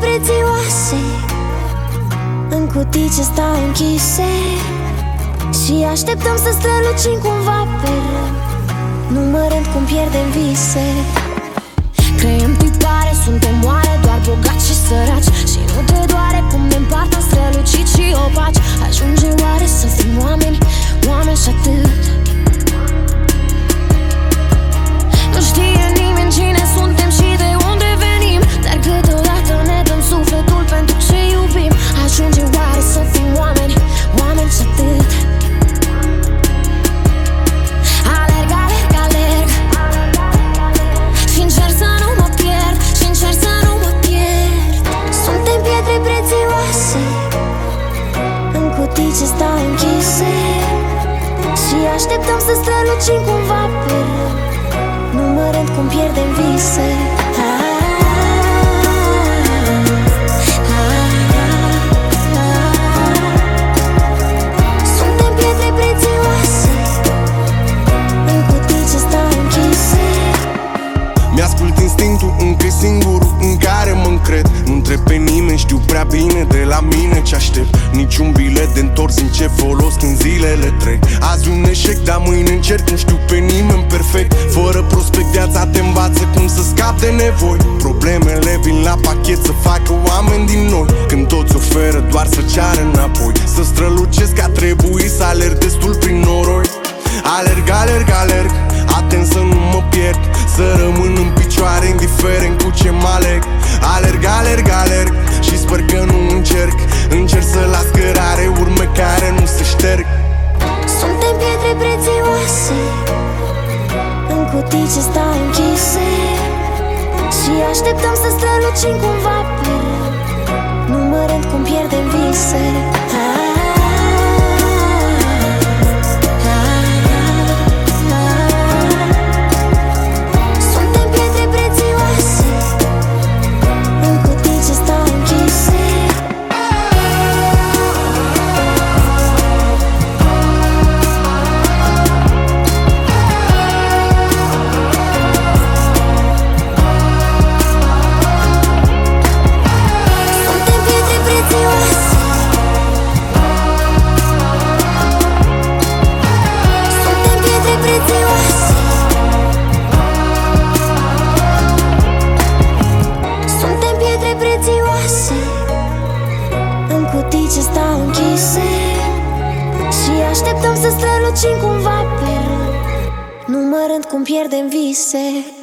prețioase. În cutii ce stau închise Și așteptăm să strălucim cumva pe rând Numărând cum pierdem vise. Creăm tipare, suntem oare doar În cutii ce stau închise Și așteptăm să strălucim cumva pe rând. Numărând cum pierdem vise. Suntem pietre prețioase. În cutii ce stau închise. Mi-ascult instinctul încă e singurul în care mă încred. Nu întreb pe nimeni, știu prea bine de la mine ce aștept. Niciun bilet de întors în ce folos când zilele trec. Azi un eșec, dar mâine încerc, nu știu pe nimeni perfect. Fără prospect viața te învață cum să scapi de nevoi. Problemele vin la pachet să facă oameni din noi. Când toți oferă doar să ceară înapoi. Să strălucesc a trebui să alerg destul prin noroi. Alerg, alerg, alerg Atent să nu mă pierd. Să rămân în picioare indiferent cu ce mă aleg. Alerg, alerg, alerg prețioase. În cutii ce stau închise. Și așteptăm să strălucim cumva pe rând Numărând cum pierdem vise închise Și așteptăm să strălucim cumva pe rând Numărând cum pierdem vise